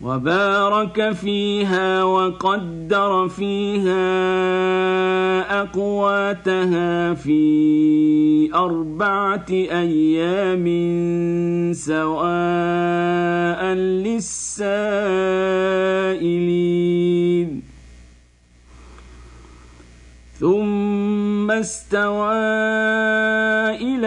وبارك فيها وقدر فيها أقواتها في أربعة أيام سواء للسائلين. ثم استوى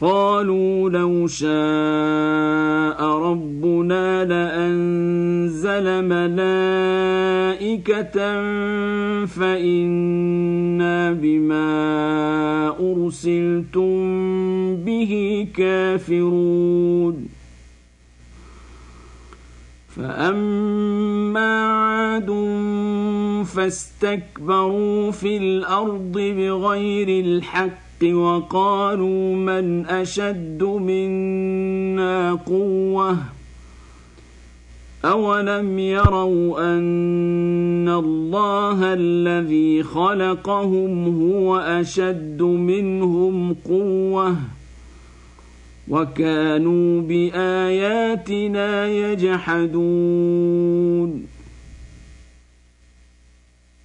قالوا لو شاء ربنا لأنزل ملائكة فإنا بما أرسلتم به كافرون. فأما عاد فاستكبروا في الأرض بغير الحق وقالوا من أشد منا قوةً أولم يروا أن الله الذي خلقهم هو أشد منهم قوةً وكانوا بآياتنا يجحدون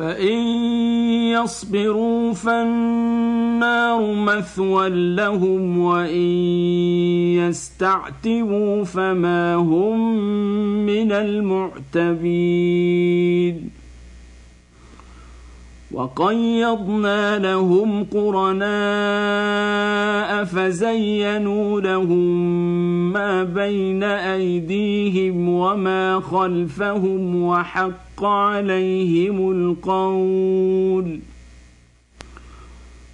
فإن يصبروا فالنار مثوى لهم وإن يستعتبوا فما هم من المعتبين وقيضنا لهم قرناء فزينوا لهم ما بين أيديهم وما خلفهم وحق عليهم القول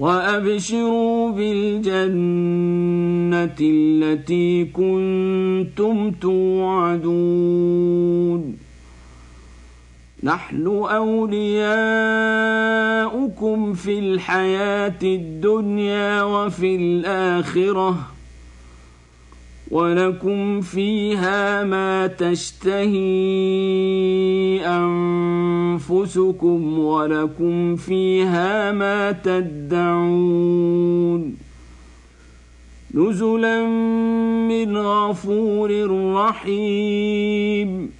وأبشروا بالجنة التي كنتم توعدون. نحن أولياؤكم في الحياة الدنيا وفي الآخرة. ولكم فيها ما تشتهي أنفسكم ولكم فيها ما تدعون نزلا من غفور رحيم.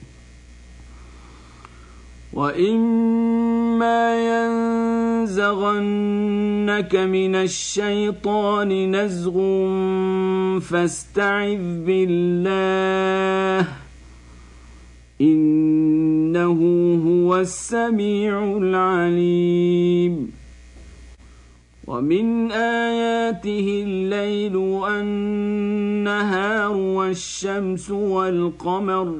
واما ينزغنك من الشيطان نزغ فاستعذ بالله انه هو السميع العليم ومن اياته الليل والنهار والشمس والقمر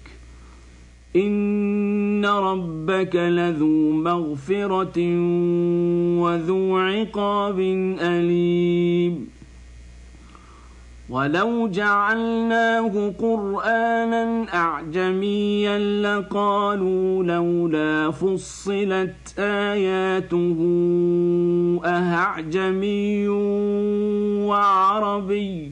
ان ربك لذو مغفره وذو عقاب اليم ولو جعلناه قرانا اعجميا لقالوا لولا فصلت اياته اهعجمي وعربي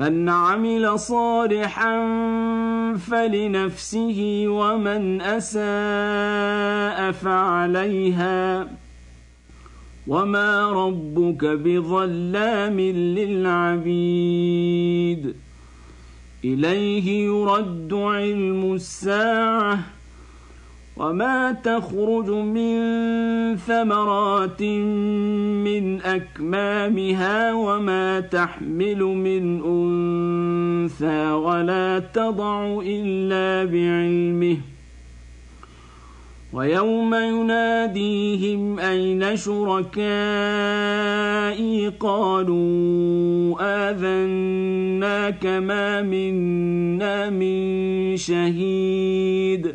من عمل صالحا فلنفسه ومن أساء فعليها. وما ربك بظلام للعبيد. إليه يرد علم الساعة. وما تخرج من ثمرات من اكمامها وما تحمل من انثى ولا تضع الا بعلمه ويوم يناديهم اين شركائي قالوا اذناك ما منا من شهيد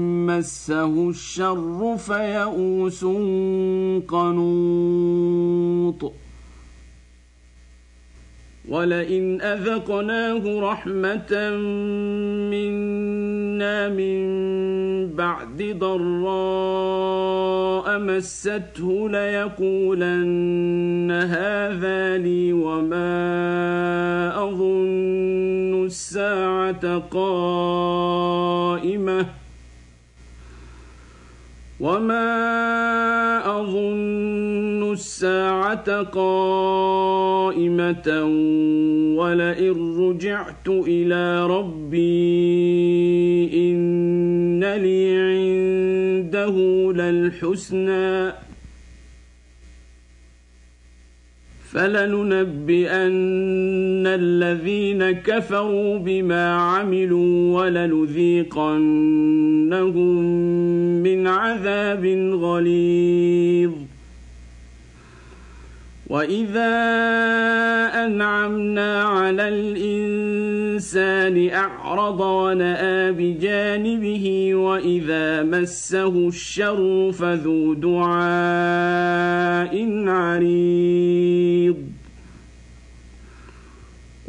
مسه الشر فيئوس قنوط ولئن اذقناه رحمه منا من بعد ضراء مسته ليقولن هذا لي وما اظن الساعة قائمه وما اظن الساعة قائمه ولئن رجعت إلى ربي ان لي عنده للحسنى فلننبئن الذين كفروا بما عملوا ولنذيقنهم من عذاب غليظ. وإذا أنعمنا على الإنسان أعرض ونأى بجانبه وإذا مسه الشر فذو دعاء عريض.